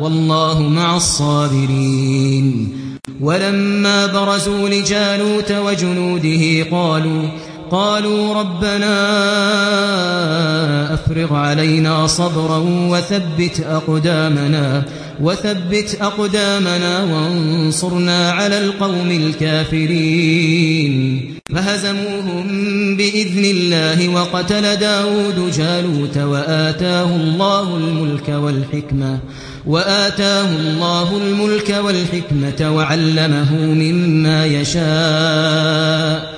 والله مع الصابرين. ولما برزوا لجالوت وجنوده قالوا قالوا ربنا أفرغ علينا صبرا وثبت أقدامنا وثبت أقدامنا وانصرنا على القوم الكافرين. فهزموهم بإذن الله وقتل داود جالوت وآتاه الله الملك والحكمة وآتاه الله الملك والحكمة وعلمه مما يشاء.